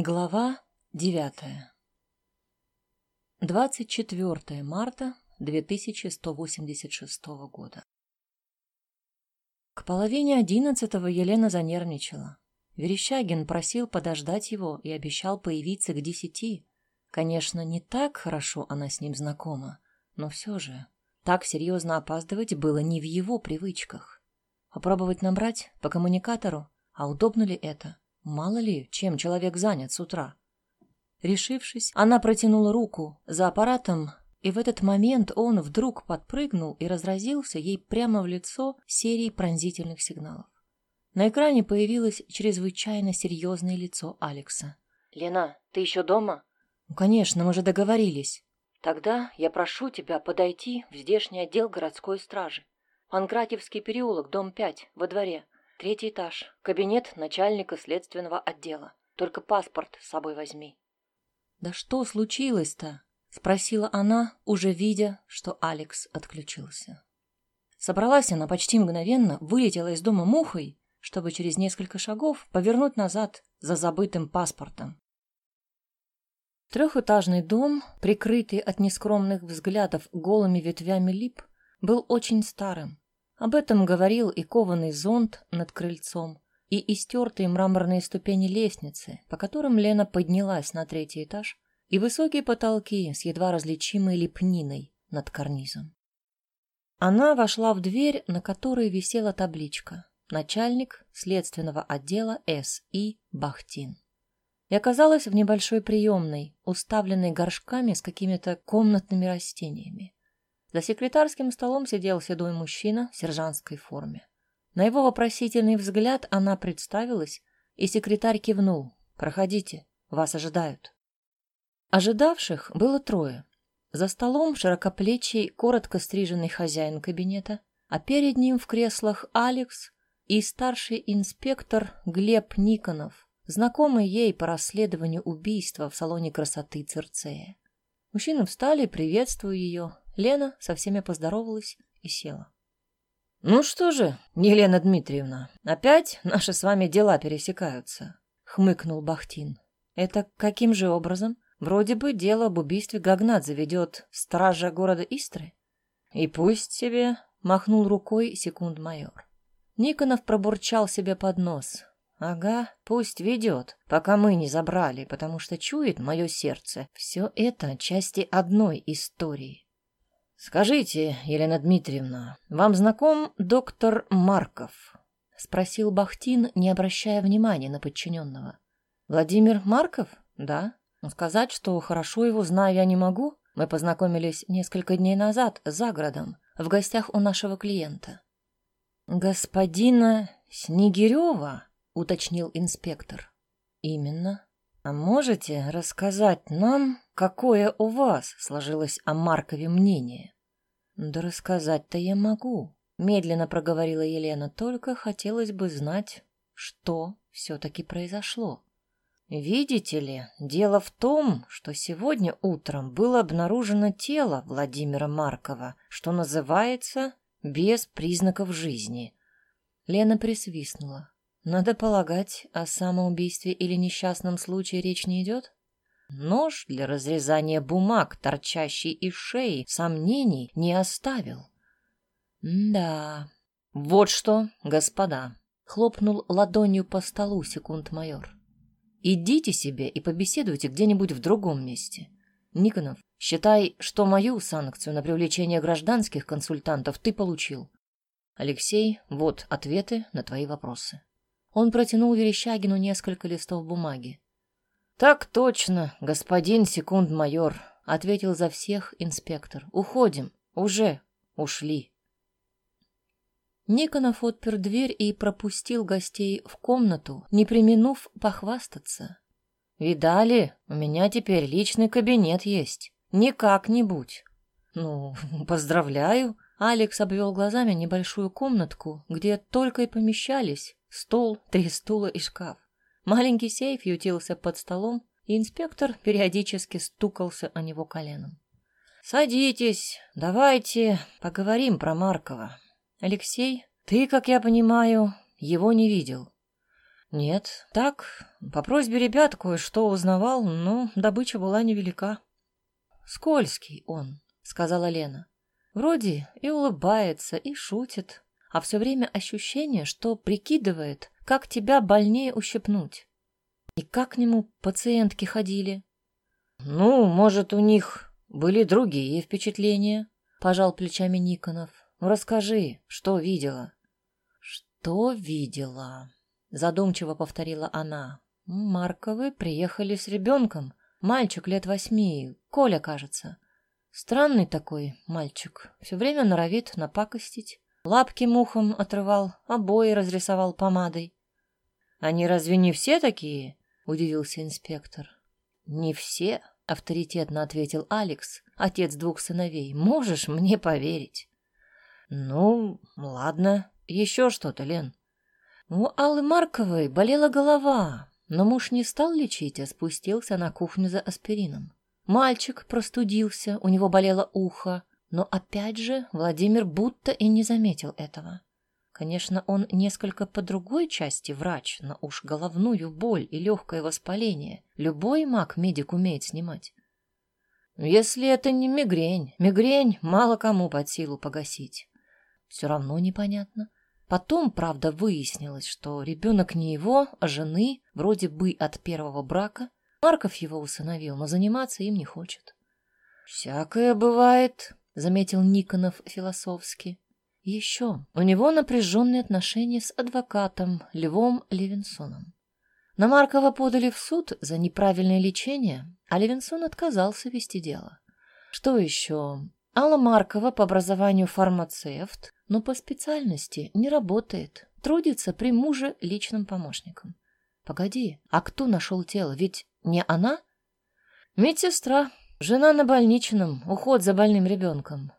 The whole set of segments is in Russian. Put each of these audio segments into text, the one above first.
Глава девятая. 24 марта 2186 года. К половине одиннадцатого Елена занервничала. Верещагин просил подождать его и обещал появиться к десяти. Конечно, не так хорошо она с ним знакома, но все же так серьезно опаздывать было не в его привычках. Попробовать набрать по коммуникатору, а удобно ли это? Мало ли, чем человек занят с утра. Решившись, она протянула руку за аппаратом, и в этот момент он вдруг подпрыгнул и разразился ей прямо в лицо серией пронзительных сигналов. На экране появилось чрезвычайно серьезное лицо Алекса. «Лена, ты еще дома?» «Ну, конечно, мы же договорились». «Тогда я прошу тебя подойти в здешний отдел городской стражи. Панкратевский переулок, дом 5, во дворе. Третий этаж. Кабинет начальника следственного отдела. Только паспорт с собой возьми. Да что случилось-то? Спросила она, уже видя, что Алекс отключился. Собралась она почти мгновенно, вылетела из дома мухой, чтобы через несколько шагов повернуть назад за забытым паспортом. Трехэтажный дом, прикрытый от нескромных взглядов голыми ветвями лип, был очень старым. Об этом говорил и кованый зонт над крыльцом, и истертые мраморные ступени лестницы, по которым Лена поднялась на третий этаж, и высокие потолки с едва различимой лепниной над карнизом. Она вошла в дверь, на которой висела табличка «Начальник следственного отдела С.И. Бахтин» и оказалась в небольшой приемной, уставленной горшками с какими-то комнатными растениями. За секретарским столом сидел седой мужчина в сержантской форме. На его вопросительный взгляд она представилась, и секретарь кивнул. «Проходите, вас ожидают». Ожидавших было трое. За столом широкоплечий, коротко стриженный хозяин кабинета, а перед ним в креслах Алекс и старший инспектор Глеб Никонов, знакомый ей по расследованию убийства в салоне красоты Церцея. Мужчины встали, приветствуя ее, Лена со всеми поздоровалась и села. «Ну что же, Елена Дмитриевна, опять наши с вами дела пересекаются», — хмыкнул Бахтин. «Это каким же образом? Вроде бы дело об убийстве Гагнадзе ведет стража города Истры». «И пусть себе», — махнул рукой секунд-майор. Никонов пробурчал себе под нос. «Ага, пусть ведет, пока мы не забрали, потому что чует мое сердце. Все это части одной истории». «Скажите, Елена Дмитриевна, вам знаком доктор Марков?» — спросил Бахтин, не обращая внимания на подчиненного. «Владимир Марков? Да. Сказать, что хорошо его знаю, я не могу. Мы познакомились несколько дней назад за городом, в гостях у нашего клиента». «Господина Снегирева?» — уточнил инспектор. «Именно. А можете рассказать нам, какое у вас сложилось о Маркове мнение? Да рассказать-то я могу, медленно проговорила Елена, только хотелось бы знать, что все-таки произошло. Видите ли, дело в том, что сегодня утром было обнаружено тело Владимира Маркова, что называется без признаков жизни. Лена присвистнула. Надо полагать, о самоубийстве или несчастном случае речь не идет? Нож для разрезания бумаг, торчащий из шеи, сомнений не оставил. да. Вот что, господа, хлопнул ладонью по столу секунд-майор. Идите себе и побеседуйте где-нибудь в другом месте. Никонов, считай, что мою санкцию на привлечение гражданских консультантов ты получил. Алексей, вот ответы на твои вопросы. Он протянул Верещагину несколько листов бумаги. «Так точно, господин секунд-майор», — ответил за всех инспектор. «Уходим. Уже ушли». Никонов отпер дверь и пропустил гостей в комнату, не применув похвастаться. «Видали, у меня теперь личный кабинет есть. Не как-нибудь». «Ну, поздравляю», — Алекс обвел глазами небольшую комнатку, где только и помещались стол, три стула и шкаф. Маленький сейф ютился под столом, и инспектор периодически стукался о него коленом. «Садитесь, давайте поговорим про Маркова. Алексей, ты, как я понимаю, его не видел». Нет, так, по просьбе ребят кое-что узнавал, но добыча была невелика. Скользкий он, сказала Лена. Вроде и улыбается, и шутит, а все время ощущение, что прикидывает, как тебя больнее ущипнуть. И как к нему пациентки ходили? Ну, может, у них были другие впечатления, пожал плечами Никонов. Ну, расскажи, что видела? Что видела? Задумчиво повторила она. Марковы приехали с ребенком. Мальчик лет восьми, Коля, кажется. Странный такой мальчик. Все время норовит напакостить. Лапки мухом отрывал, обои разрисовал помадой. «Они разве не все такие?» — удивился инспектор. «Не все», — авторитетно ответил Алекс, отец двух сыновей. «Можешь мне поверить?» «Ну, ладно. Еще что-то, Лен?» У Аллы Марковой болела голова, но муж не стал лечить, а спустился на кухню за аспирином. Мальчик простудился, у него болело ухо, но опять же Владимир будто и не заметил этого. Конечно, он несколько по другой части врач, но уж головную боль и легкое воспаление любой маг-медик умеет снимать. Если это не мигрень, мигрень мало кому под силу погасить. Все равно непонятно. Потом, правда, выяснилось, что ребенок не его, а жены, вроде бы от первого брака. Марков его усыновил, но заниматься им не хочет. «Всякое бывает», — заметил Никонов философски. еще у него напряженные отношения с адвокатом Львом Левинсоном. На Маркова подали в суд за неправильное лечение, а Левинсон отказался вести дело. Что еще? Алла Маркова по образованию фармацевт, но по специальности не работает, трудится при муже личным помощником. Погоди, а кто нашел тело? Ведь не она? Медсестра, жена на больничном, уход за больным ребенком.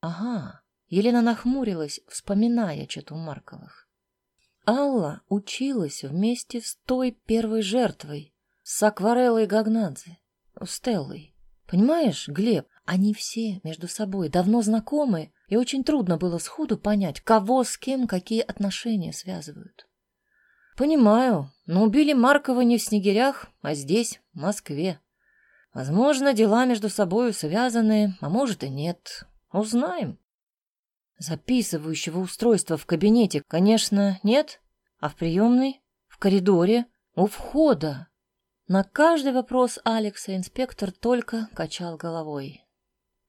Ага, Елена нахмурилась, вспоминая читу Марковых. Алла училась вместе с той первой жертвой, с Аквареллой Гагнадзе, Стеллой. Понимаешь, Глеб, они все между собой давно знакомы, и очень трудно было сходу понять, кого с кем какие отношения связывают. Понимаю, но убили Маркова не в Снегирях, а здесь, в Москве. Возможно, дела между собой связаны, а может и нет. Узнаем. Записывающего устройства в кабинете, конечно, нет, а в приемной, в коридоре, у входа. На каждый вопрос Алекса инспектор только качал головой.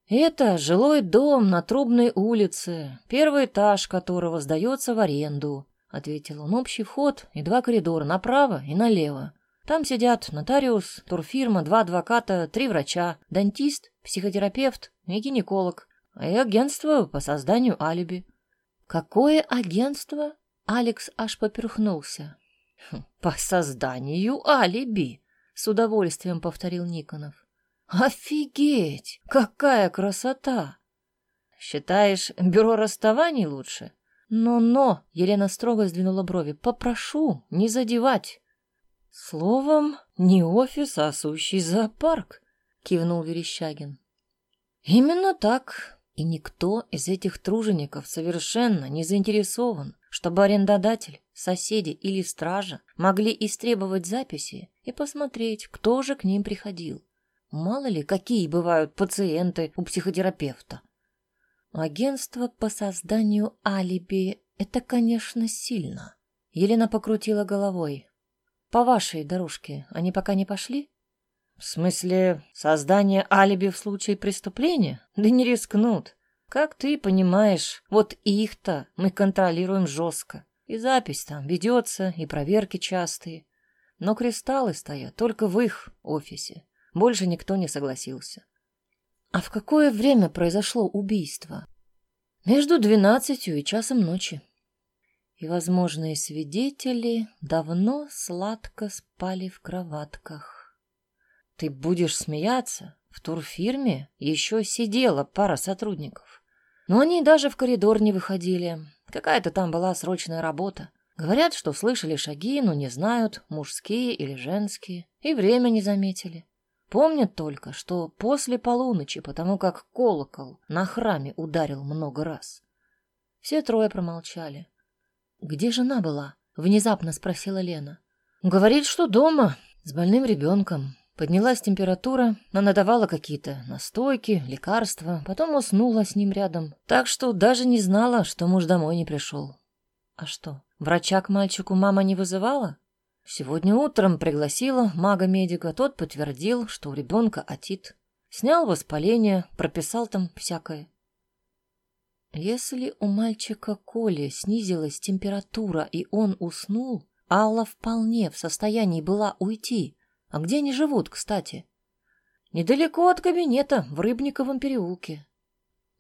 Это жилой дом на Трубной улице, первый этаж которого сдается в аренду, ответил он. Общий вход и два коридора направо и налево. Там сидят нотариус, турфирма, два адвоката, три врача, дантист, психотерапевт и гинеколог, и агентство по созданию алиби. Какое агентство? Алекс аж поперхнулся. «Хм, по созданию алиби, с удовольствием повторил Никонов. Офигеть! Какая красота! Считаешь, бюро расставаний лучше? Но-но, Елена строго сдвинула брови. Попрошу не задевать. Словом, не офис, а сущий зоопарк, кивнул Верещагин. Именно так. И никто из этих тружеников совершенно не заинтересован, чтобы арендодатель, соседи или стража могли истребовать записи и посмотреть, кто же к ним приходил. Мало ли, какие бывают пациенты у психотерапевта. Агентство по созданию алиби — это, конечно, сильно. Елена покрутила головой. По вашей дорожке они пока не пошли? В смысле, создание алиби в случае преступления? Да не рискнут. Как ты понимаешь, вот их-то мы контролируем жестко. И запись там ведется, и проверки частые. Но кристаллы стоят только в их офисе. Больше никто не согласился. А в какое время произошло убийство? Между двенадцатью и часом ночи. И возможные свидетели давно сладко спали в кроватках. Ты будешь смеяться? В турфирме еще сидела пара сотрудников. Но они даже в коридор не выходили. Какая-то там была срочная работа. Говорят, что слышали шаги, но не знают, мужские или женские, и время не заметили. Помнят только, что после полуночи, потому как колокол на храме ударил много раз. Все трое промолчали. «Где жена была?» — внезапно спросила Лена. Говорит, что дома, с больным ребенком. Поднялась температура, она давала какие-то настойки, лекарства, потом уснула с ним рядом. Так что даже не знала, что муж домой не пришел. А что, врача к мальчику мама не вызывала? Сегодня утром пригласила мага-медика, тот подтвердил, что у ребенка отит. Снял воспаление, прописал там всякое. Если у мальчика Коли снизилась температура и он уснул, Алла вполне в состоянии была уйти. А где они живут, кстати? Недалеко от кабинета, в Рыбниковом переулке.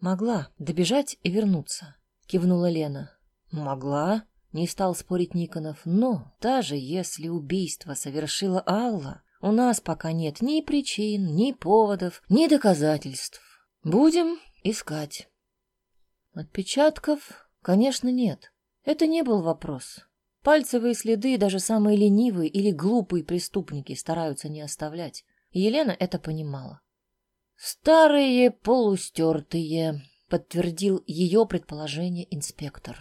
Могла добежать и вернуться, кивнула Лена. Могла, не стал спорить Никонов, но даже если убийство совершила Алла, у нас пока нет ни причин, ни поводов, ни доказательств. Будем искать. Отпечатков, конечно, нет. Это не был вопрос. Пальцевые следы даже самые ленивые или глупые преступники стараются не оставлять. Елена это понимала. «Старые полустертые», — подтвердил ее предположение инспектор.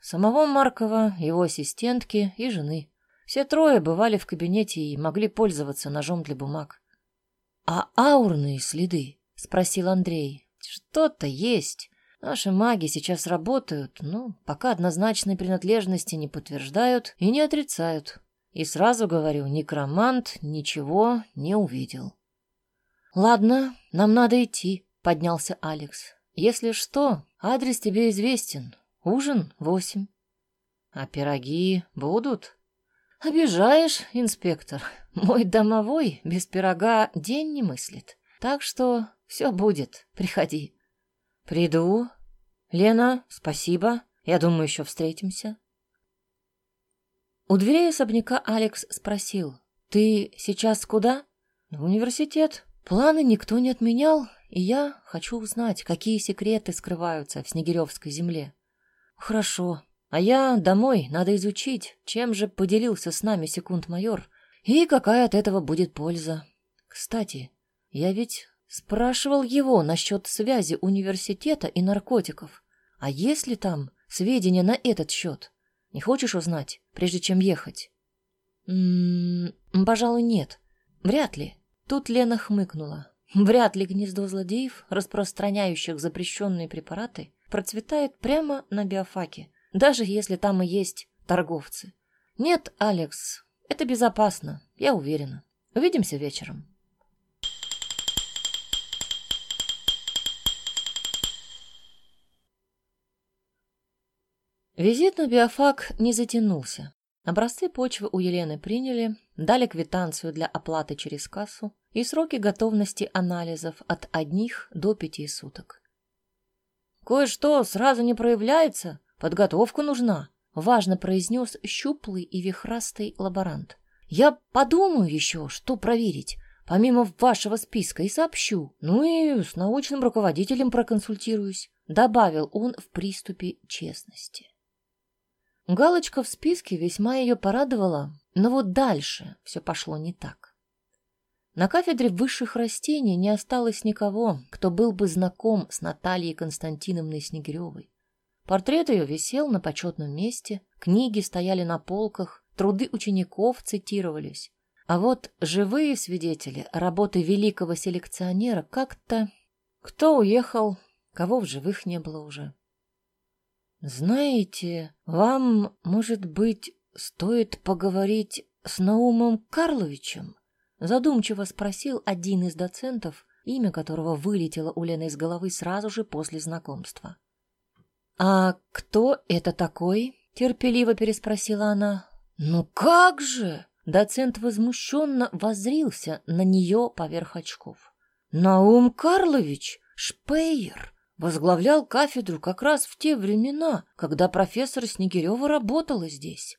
Самого Маркова, его ассистентки и жены. Все трое бывали в кабинете и могли пользоваться ножом для бумаг. «А аурные следы?» — спросил Андрей. «Что-то есть. Наши маги сейчас работают, но пока однозначной принадлежности не подтверждают и не отрицают. И сразу говорю, некромант ничего не увидел. «Ладно, нам надо идти», — поднялся Алекс. «Если что, адрес тебе известен. Ужин восемь». «А пироги будут?» «Обижаешь, инспектор. Мой домовой без пирога день не мыслит. Так что все будет. Приходи». «Приду. Лена, спасибо. Я думаю, еще встретимся». У дверей особняка Алекс спросил. «Ты сейчас куда?» «В университет. Планы никто не отменял, и я хочу узнать, какие секреты скрываются в Снегиревской земле». «Хорошо. А я домой, надо изучить, чем же поделился с нами секунд-майор, и какая от этого будет польза. Кстати, я ведь Спрашивал его насчет связи университета и наркотиков. А есть ли там сведения на этот счет? Не хочешь узнать, прежде чем ехать? М -м, пожалуй, нет. Вряд ли. Тут Лена хмыкнула. Вряд ли гнездо злодеев, распространяющих запрещенные препараты, процветает прямо на биофаке, даже если там и есть торговцы. Нет, Алекс, это безопасно, я уверена. Увидимся вечером. Визит на биофак не затянулся. Образцы почвы у Елены приняли, дали квитанцию для оплаты через кассу и сроки готовности анализов от одних до пяти суток. «Кое-что сразу не проявляется, подготовка нужна», — важно произнес щуплый и вихрастый лаборант. «Я подумаю еще, что проверить, помимо вашего списка, и сообщу. Ну и с научным руководителем проконсультируюсь», — добавил он в приступе честности. Галочка в списке весьма ее порадовала, но вот дальше все пошло не так. На кафедре высших растений не осталось никого, кто был бы знаком с Натальей Константиновной Снегиревой. Портрет ее висел на почетном месте, книги стояли на полках, труды учеников цитировались. А вот живые свидетели работы великого селекционера как-то... Кто уехал, кого в живых не было уже. «Знаете, вам, может быть, стоит поговорить с Наумом Карловичем?» Задумчиво спросил один из доцентов, имя которого вылетело у Лены из головы сразу же после знакомства. «А кто это такой?» — терпеливо переспросила она. «Ну как же!» — доцент возмущенно воззрился на нее поверх очков. «Наум Карлович Шпейер!» Возглавлял кафедру как раз в те времена, когда профессор Снегирева работала здесь.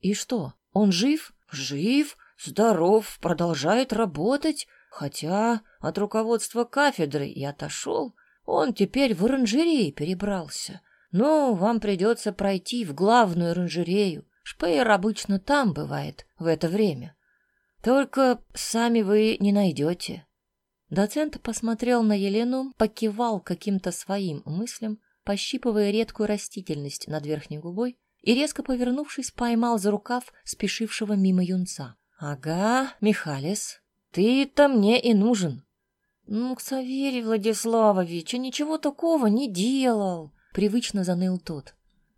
И что, он жив? Жив, здоров, продолжает работать, хотя от руководства кафедры и отошел. Он теперь в оранжерее перебрался. Но вам придется пройти в главную оранжерею. Шпеер обычно там бывает в это время. Только сами вы не найдете. Доцент посмотрел на Елену, покивал каким-то своим мыслям, пощипывая редкую растительность над верхней губой, и, резко повернувшись, поймал за рукав спешившего мимо юнца. «Ага, Михалис, ты-то мне и нужен». «Ну, Ксаверий Владиславович, я ничего такого не делал», — привычно заныл тот.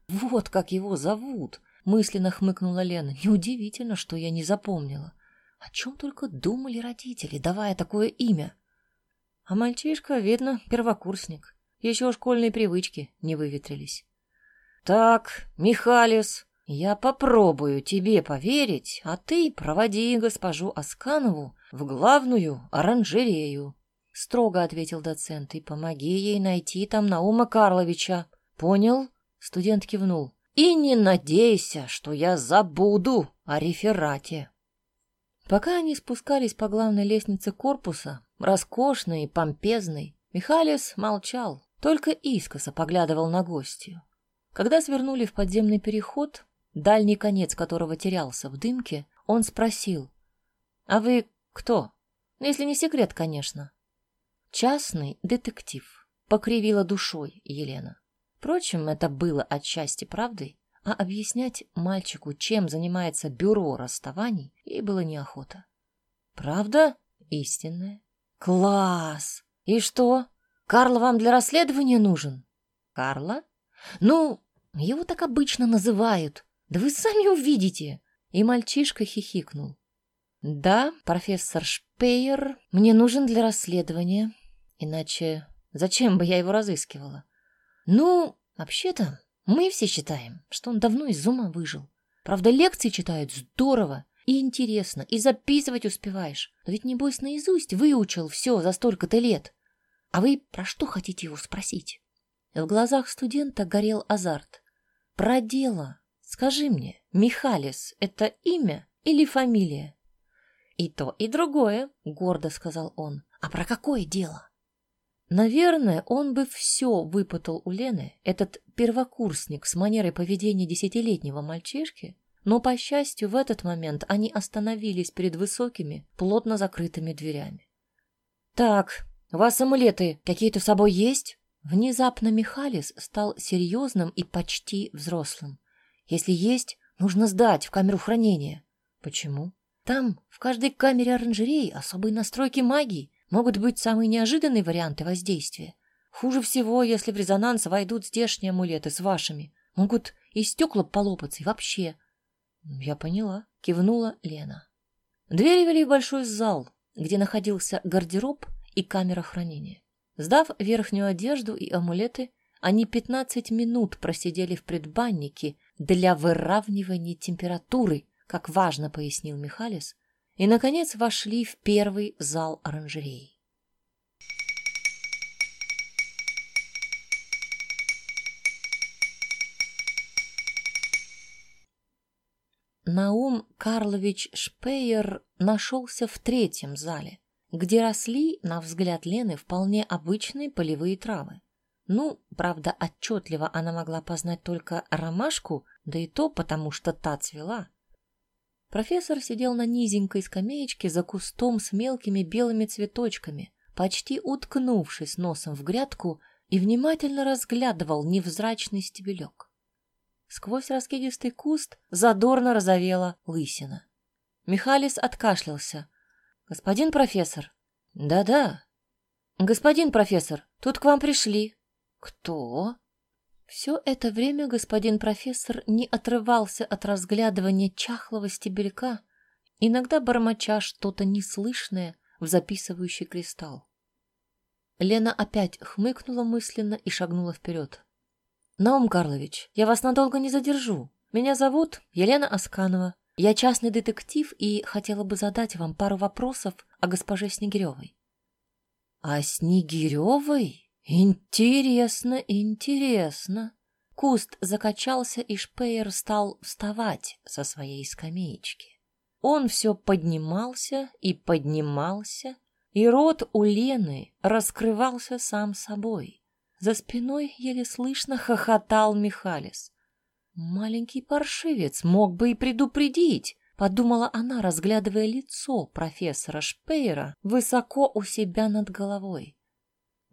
«Вот как его зовут», — мысленно хмыкнула Лена. «Неудивительно, что я не запомнила. О чем только думали родители, давая такое имя?» А мальчишка, видно, первокурсник. Еще школьные привычки не выветрились. «Так, Михалис, я попробую тебе поверить, а ты проводи госпожу Асканову в главную оранжерею», — строго ответил доцент, — «и помоги ей найти там Наума Карловича. Понял?» — студент кивнул. «И не надейся, что я забуду о реферате». Пока они спускались по главной лестнице корпуса, роскошной и помпезной, Михалис молчал, только искоса поглядывал на гостью. Когда свернули в подземный переход, дальний конец которого терялся в дымке, он спросил, «А вы кто? Если не секрет, конечно». «Частный детектив», — покривила душой Елена. Впрочем, это было отчасти правдой, а объяснять мальчику, чем занимается бюро расставаний, ей было неохота. Правда? Истинная. Класс! И что? Карл вам для расследования нужен? Карла? Ну, его так обычно называют. Да вы сами увидите. И мальчишка хихикнул. Да, профессор Шпеер мне нужен для расследования. Иначе зачем бы я его разыскивала? Ну, вообще-то, мы все считаем, что он давно из ума выжил. Правда, лекции читают здорово и интересно, и записывать успеваешь. Но ведь, небось, наизусть выучил все за столько-то лет. А вы про что хотите его спросить? В глазах студента горел азарт. Про дело. Скажи мне, Михалис — это имя или фамилия? И то, и другое, — гордо сказал он. А про какое дело? Наверное, он бы все выпытал у Лены, этот первокурсник с манерой поведения десятилетнего мальчишки, но, по счастью, в этот момент они остановились перед высокими, плотно закрытыми дверями. «Так, у вас амулеты какие-то с собой есть?» Внезапно Михалис стал серьезным и почти взрослым. «Если есть, нужно сдать в камеру хранения». «Почему?» «Там, в каждой камере оранжереи, особые настройки магии могут быть самые неожиданные варианты воздействия. Хуже всего, если в резонанс войдут здешние амулеты с вашими. Могут и стекла полопаться, и вообще. Я поняла, кивнула Лена. Двери вели в большой зал, где находился гардероб и камера хранения. Сдав верхнюю одежду и амулеты, они пятнадцать минут просидели в предбаннике для выравнивания температуры, как важно пояснил Михалис, и, наконец, вошли в первый зал оранжереи. Наум Карлович Шпеер нашелся в третьем зале, где росли, на взгляд Лены, вполне обычные полевые травы. Ну, правда, отчетливо она могла познать только ромашку, да и то потому, что та цвела. Профессор сидел на низенькой скамеечке за кустом с мелкими белыми цветочками, почти уткнувшись носом в грядку и внимательно разглядывал невзрачный стебелек. Сквозь раскидистый куст задорно розовела лысина. Михалис откашлялся. «Господин профессор?» «Да-да». «Господин профессор, тут к вам пришли». «Кто?» Все это время господин профессор не отрывался от разглядывания чахлого стебелька, иногда бормоча что-то неслышное в записывающий кристалл. Лена опять хмыкнула мысленно и шагнула вперед. «Наум Карлович, я вас надолго не задержу. Меня зовут Елена Асканова. Я частный детектив и хотела бы задать вам пару вопросов о госпоже Снегиревой». «О Снегиревой?» Интересно, интересно. Куст закачался, и Шпеер стал вставать со своей скамеечки. Он все поднимался и поднимался, и рот у Лены раскрывался сам собой. За спиной еле слышно хохотал Михалис. Маленький паршивец мог бы и предупредить, подумала она, разглядывая лицо профессора Шпейера высоко у себя над головой.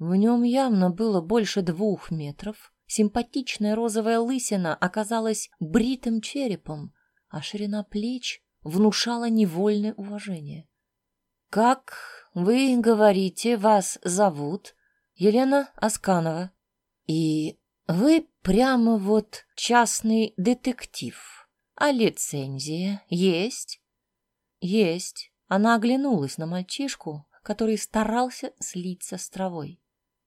В нем явно было больше двух метров, Симпатичная розовая лысина оказалась бритым черепом, а ширина плеч внушала невольное уважение. «Как вы говорите, вас зовут Елена Асканова, и вы прямо вот частный детектив. А лицензия есть?» «Есть». Она оглянулась на мальчишку, который старался слиться с травой.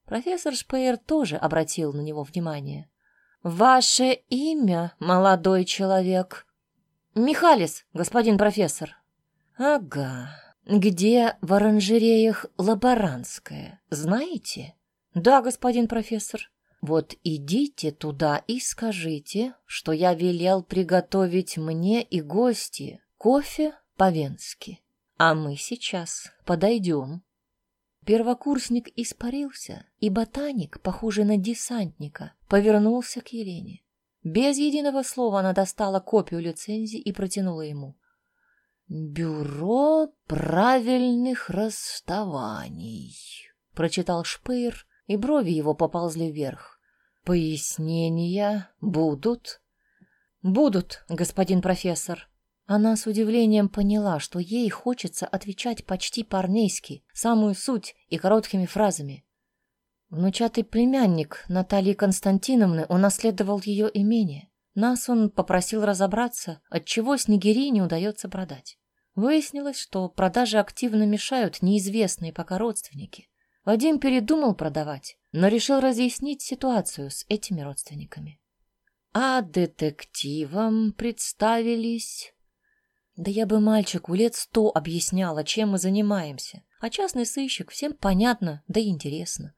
Профессор Шпеер тоже обратил на него внимание. «Ваше имя, молодой человек?» «Михалис, господин профессор». «Ага. Где в оранжереях лаборантская, знаете?» «Да, господин профессор». «Вот идите туда и скажите, что я велел приготовить мне и гости кофе по-венски, а мы сейчас подойдем». Первокурсник испарился, и ботаник, похожий на десантника, повернулся к Елене. Без единого слова она достала копию лицензии и протянула ему. «Бюро правильных расставаний», — прочитал Шпейр, и брови его поползли вверх. «Пояснения будут?» «Будут, господин профессор», она с удивлением поняла, что ей хочется отвечать почти по-армейски, самую суть и короткими фразами. Внучатый племянник Натальи Константиновны унаследовал ее имение. Нас он попросил разобраться, отчего снегири не удается продать. Выяснилось, что продажи активно мешают неизвестные пока родственники. Вадим передумал продавать, но решил разъяснить ситуацию с этими родственниками. А детективам представились да я бы мальчику лет сто объясняла, чем мы занимаемся. А частный сыщик всем понятно, да и интересно.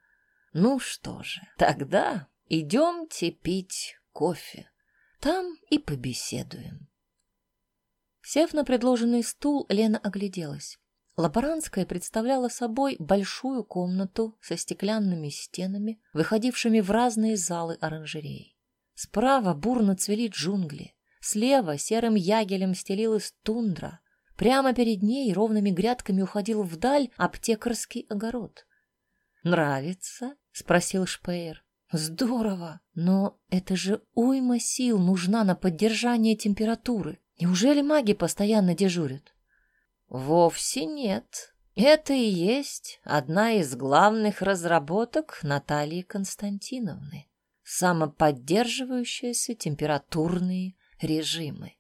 Ну что же, тогда идемте пить кофе. Там и побеседуем. Сев на предложенный стул, Лена огляделась. Лаборантская представляла собой большую комнату со стеклянными стенами, выходившими в разные залы оранжереи. Справа бурно цвели джунгли. Слева серым ягелем стелилась тундра. Прямо перед ней ровными грядками уходил вдаль аптекарский огород. «Нравится?» — спросил Шпеер. «Здорово! Но это же уйма сил нужна на поддержание температуры. Неужели маги постоянно дежурят?» «Вовсе нет. Это и есть одна из главных разработок Натальи Константиновны. Самоподдерживающиеся температурные режимы.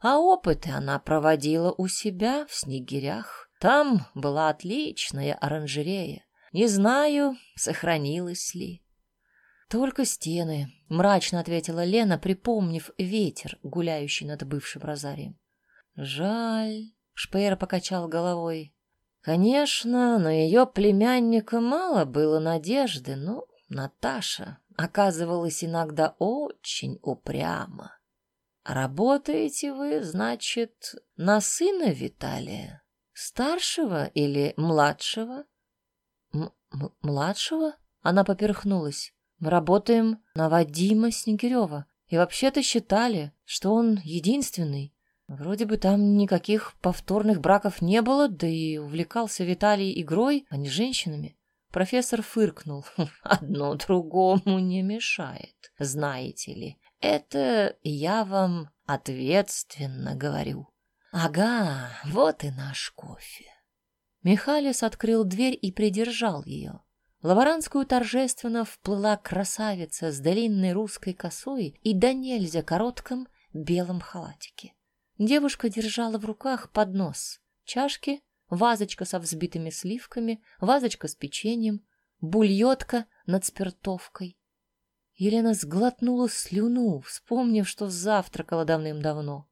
А опыты она проводила у себя в Снегирях. Там была отличная оранжерея. Не знаю, сохранилась ли. Только стены, мрачно ответила Лена, припомнив ветер, гуляющий над бывшим розарием. Жаль, Шпейер покачал головой. Конечно, на ее племянника мало было надежды, но Наташа оказывалась иногда очень упряма. Работаете вы, значит, на сына Виталия? Старшего или младшего? М младшего? Она поперхнулась. Мы работаем на Вадима Снегирева. И вообще-то считали, что он единственный. Вроде бы там никаких повторных браков не было, да и увлекался Виталий игрой, а не женщинами. Профессор фыркнул. Одно другому не мешает, знаете ли. Это я вам ответственно говорю. Ага, вот и наш кофе. Михалис открыл дверь и придержал ее. В торжественно вплыла красавица с длинной русской косой и до нельзя коротком белом халатике. Девушка держала в руках поднос, чашки, вазочка со взбитыми сливками, вазочка с печеньем, бульетка над спиртовкой. Елена сглотнула слюну, вспомнив, что завтракала давным-давно.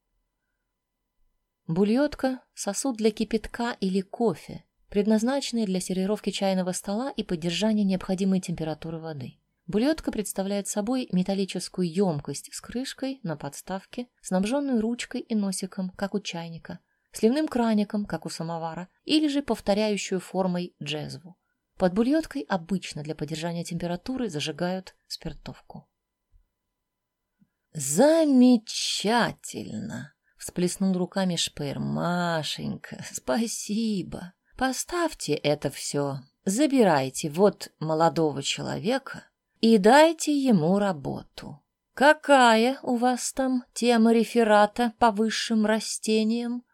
Бульетка — сосуд для кипятка или кофе, предназначенный для сервировки чайного стола и поддержания необходимой температуры воды. Бульетка представляет собой металлическую емкость с крышкой на подставке, снабженную ручкой и носиком, как у чайника, сливным краником, как у самовара, или же повторяющую формой джезву. Под бульоткой обычно для поддержания температуры зажигают спиртовку. «Замечательно!» — всплеснул руками Шпер. «Машенька, спасибо! Поставьте это все, забирайте вот молодого человека, и дайте ему работу. Какая у вас там тема реферата по высшим растениям?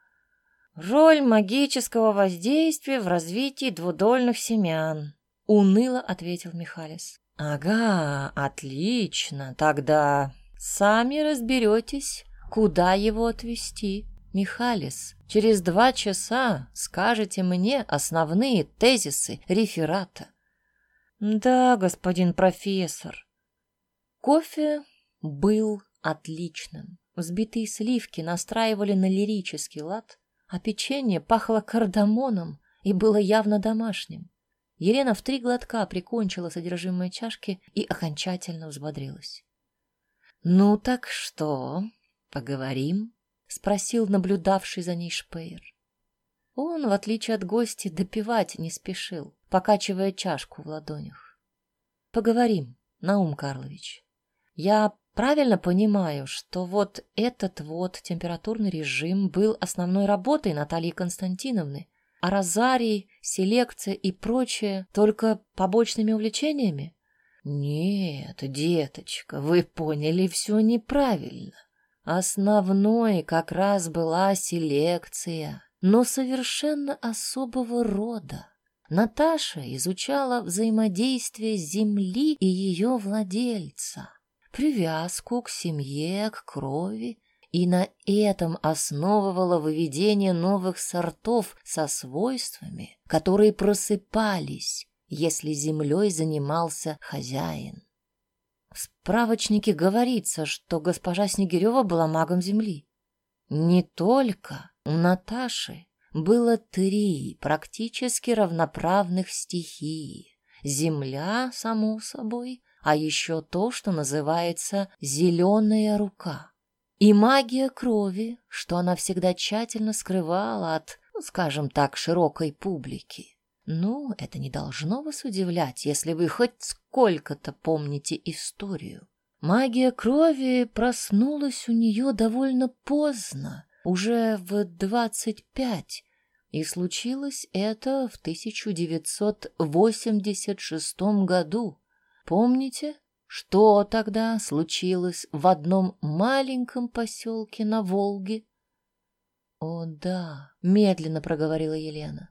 Роль магического воздействия в развитии двудольных семян, уныло ответил Михалис. Ага, отлично. Тогда сами разберетесь, куда его отвезти. Михалис, через два часа скажете мне основные тезисы реферата. Да, господин профессор. Кофе был отличным. Взбитые сливки настраивали на лирический лад, а печенье пахло кардамоном и было явно домашним. Елена в три глотка прикончила содержимое чашки и окончательно взбодрилась. «Ну так что, поговорим?» — спросил наблюдавший за ней Шпеер. Он, в отличие от гостя, допивать не спешил, покачивая чашку в ладонях. «Поговорим, Наум Карлович. Я правильно понимаю, что вот этот вот температурный режим был основной работой Натальи Константиновны, а розарий, селекция и прочее только побочными увлечениями? Нет, деточка, вы поняли все неправильно. Основной как раз была селекция, но совершенно особого рода. Наташа изучала взаимодействие Земли и ее владельца, привязку к семье, к крови, и на этом основывала выведение новых сортов со свойствами, которые просыпались, если землей занимался хозяин. В справочнике говорится, что госпожа Снегирева была магом Земли. Не только у Наташи было три практически равноправных стихии. Земля, само собой, а еще то, что называется «зеленая рука». И магия крови, что она всегда тщательно скрывала от, ну, скажем так, широкой публики. Ну, это не должно вас удивлять, если вы хоть сколько-то помните историю. Магия крови проснулась у нее довольно поздно, уже в двадцать пять, и случилось это в 1986 году. Помните, что тогда случилось в одном маленьком поселке на Волге? О, да, медленно проговорила Елена.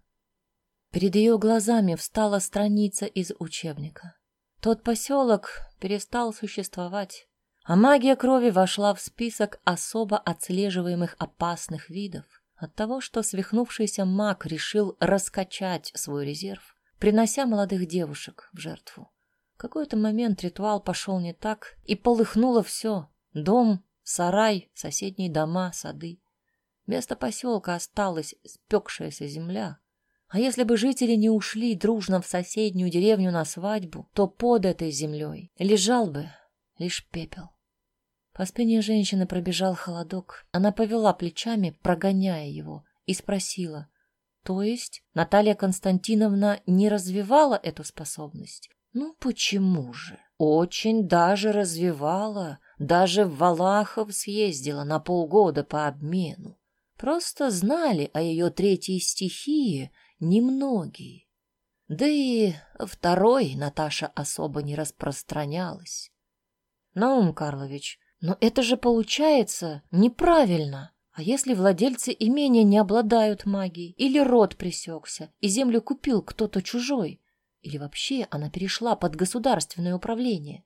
Перед ее глазами встала страница из учебника. Тот поселок перестал существовать, а магия крови вошла в список особо отслеживаемых опасных видов. От того, что свихнувшийся маг решил раскачать свой резерв, принося молодых девушек в жертву. В какой-то момент ритуал пошел не так, и полыхнуло все — дом, сарай, соседние дома, сады. Вместо поселка осталась спекшаяся земля, а если бы жители не ушли дружно в соседнюю деревню на свадьбу, то под этой землей лежал бы лишь пепел. По спине женщины пробежал холодок. Она повела плечами, прогоняя его, и спросила. То есть Наталья Константиновна не развивала эту способность? Ну почему же? Очень даже развивала. Даже в Валахов съездила на полгода по обмену. Просто знали о ее третьей стихии немногие. Да и второй Наташа особо не распространялась. Наум Карлович, но это же получается неправильно. А если владельцы имения не обладают магией, или род пресекся, и землю купил кто-то чужой, или вообще она перешла под государственное управление?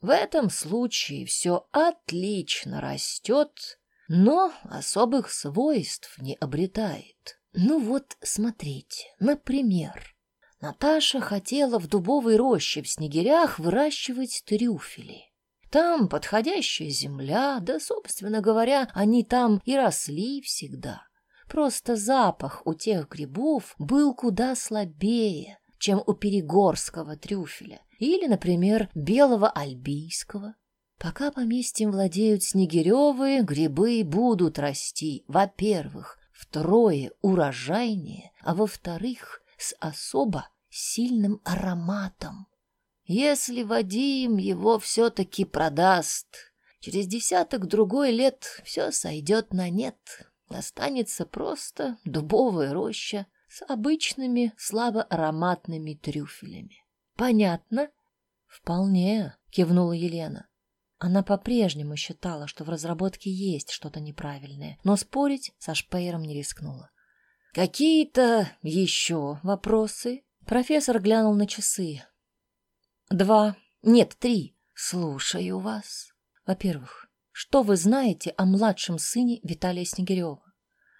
В этом случае все отлично растет, но особых свойств не обретает. Ну вот, смотрите, например, Наташа хотела в дубовой роще в снегирях выращивать трюфели. Там подходящая земля, да, собственно говоря, они там и росли всегда. Просто запах у тех грибов был куда слабее, чем у перегорского трюфеля или, например, белого альбийского. Пока поместьем владеют снегиревы, грибы будут расти, во-первых, втрое урожайнее, а во-вторых, с особо сильным ароматом. Если Вадим его все-таки продаст, через десяток-другой лет все сойдет на нет. Останется просто дубовая роща с обычными слабо ароматными трюфелями. Понятно? Вполне, кивнула Елена. Она по-прежнему считала, что в разработке есть что-то неправильное, но спорить со Шпейером не рискнула. «Какие-то еще вопросы?» Профессор глянул на часы. «Два, нет, три. Слушаю вас. Во-первых, что вы знаете о младшем сыне Виталия Снегирева?»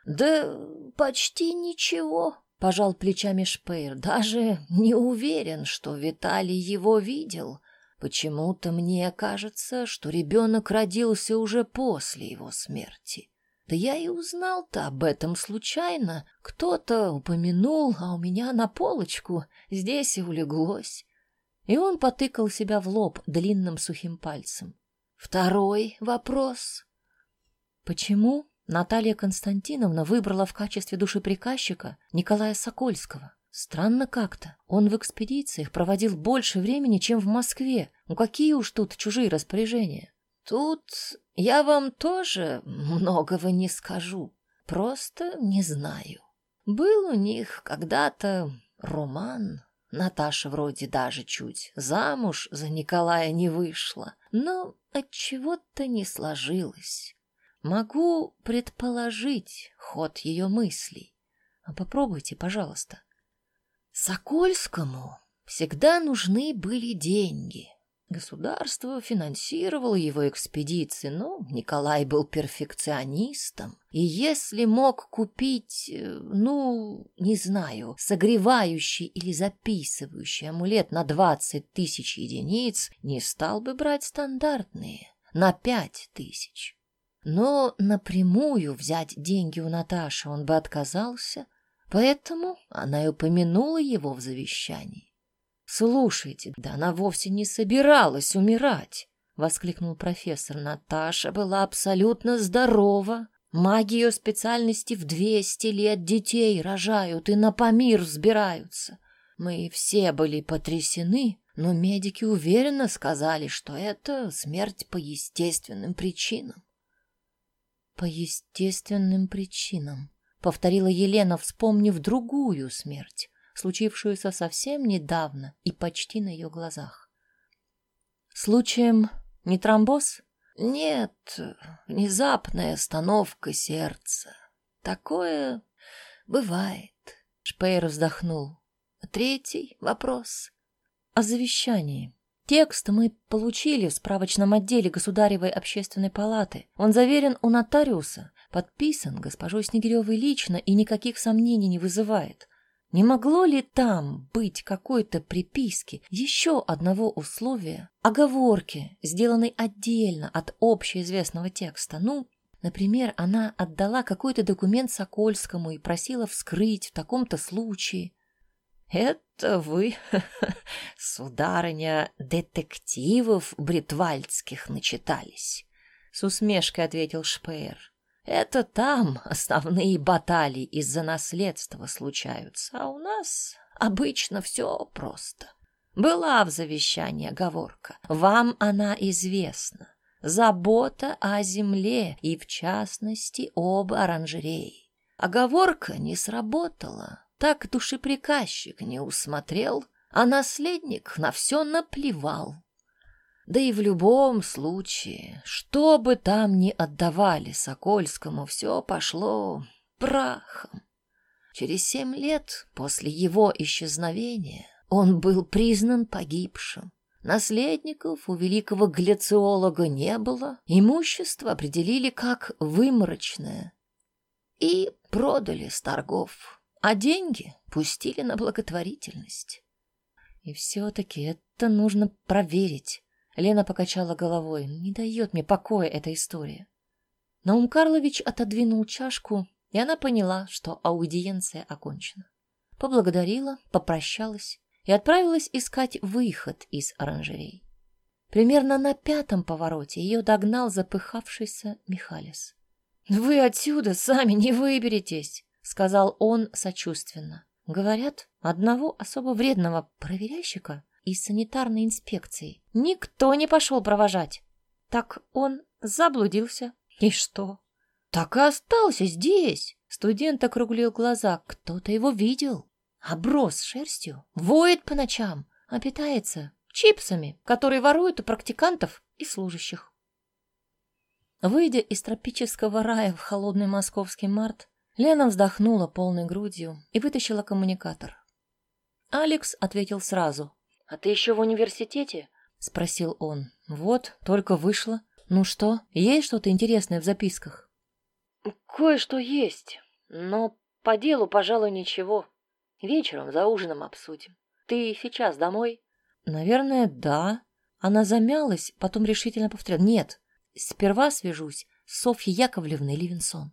«Да почти ничего», — пожал плечами Шпейер. «Даже не уверен, что Виталий его видел. Почему-то мне кажется, что ребенок родился уже после его смерти. Да я и узнал-то об этом случайно. Кто-то упомянул, а у меня на полочку здесь и улеглось. И он потыкал себя в лоб длинным сухим пальцем. Второй вопрос. Почему Наталья Константиновна выбрала в качестве душеприказчика Николая Сокольского? Странно как-то. Он в экспедициях проводил больше времени, чем в Москве. Ну какие уж тут чужие распоряжения? Тут я вам тоже многого не скажу. Просто не знаю. Был у них когда-то роман. Наташа вроде даже чуть замуж за Николая не вышла, но от чего-то не сложилось. Могу предположить ход ее мыслей. А попробуйте, пожалуйста. Сокольскому всегда нужны были деньги. Государство финансировало его экспедиции, но Николай был перфекционистом. И если мог купить, э, ну, не знаю, согревающий или записывающий амулет на 20 тысяч единиц, не стал бы брать стандартные на 5 тысяч. Но напрямую взять деньги у Наташи он бы отказался, Поэтому она и упомянула его в завещании. «Слушайте, да она вовсе не собиралась умирать!» — воскликнул профессор. «Наташа была абсолютно здорова. Маги ее специальности в двести лет детей рожают и на помир взбираются. Мы все были потрясены, но медики уверенно сказали, что это смерть по естественным причинам». «По естественным причинам», повторила Елена, вспомнив другую смерть, случившуюся совсем недавно и почти на ее глазах. Случаем не тромбоз? Нет, внезапная остановка сердца. Такое бывает. Шпейер вздохнул. Третий вопрос. О завещании. Текст мы получили в справочном отделе Государевой общественной палаты. Он заверен у нотариуса, подписан госпожой Снегиревой лично и никаких сомнений не вызывает. Не могло ли там быть какой-то приписки, еще одного условия, оговорки, сделанной отдельно от общеизвестного текста? Ну, например, она отдала какой-то документ Сокольскому и просила вскрыть в таком-то случае. «Это вы, сударыня, детективов бритвальдских начитались», — с усмешкой ответил Шпеер. «Это там основные баталии из-за наследства случаются, а у нас обычно все просто. Была в завещании оговорка, вам она известна. Забота о земле и, в частности, об оранжерее. Оговорка не сработала, так душеприказчик не усмотрел, а наследник на все наплевал. Да и в любом случае, что бы там ни отдавали Сокольскому, все пошло прахом. Через семь лет после его исчезновения он был признан погибшим. Наследников у великого глициолога не было, имущество определили как выморочное и продали с торгов а деньги пустили на благотворительность. И все-таки это нужно проверить. Лена покачала головой. Не дает мне покоя эта история. Наум Карлович отодвинул чашку, и она поняла, что аудиенция окончена. Поблагодарила, попрощалась и отправилась искать выход из оранжерей. Примерно на пятом повороте ее догнал запыхавшийся Михалис. «Вы отсюда сами не выберетесь!» Сказал он сочувственно. Говорят, одного особо вредного проверяющика из санитарной инспекции никто не пошел провожать. Так он заблудился. И что? Так и остался здесь. Студент округлил глаза. Кто-то его видел. Оброс шерстью, воет по ночам, а питается Чипсами, которые воруют у практикантов и служащих. Выйдя из тропического рая в холодный московский март, Лена вздохнула полной грудью и вытащила коммуникатор. Алекс ответил сразу. «А ты еще в университете?» — спросил он. «Вот, только вышла. Ну что, есть что-то интересное в записках?» «Кое-что есть, но по делу, пожалуй, ничего. Вечером за ужином обсудим. Ты сейчас домой?» «Наверное, да». Она замялась, потом решительно повторила. «Нет, сперва свяжусь с Софьей Яковлевной Ливенсон».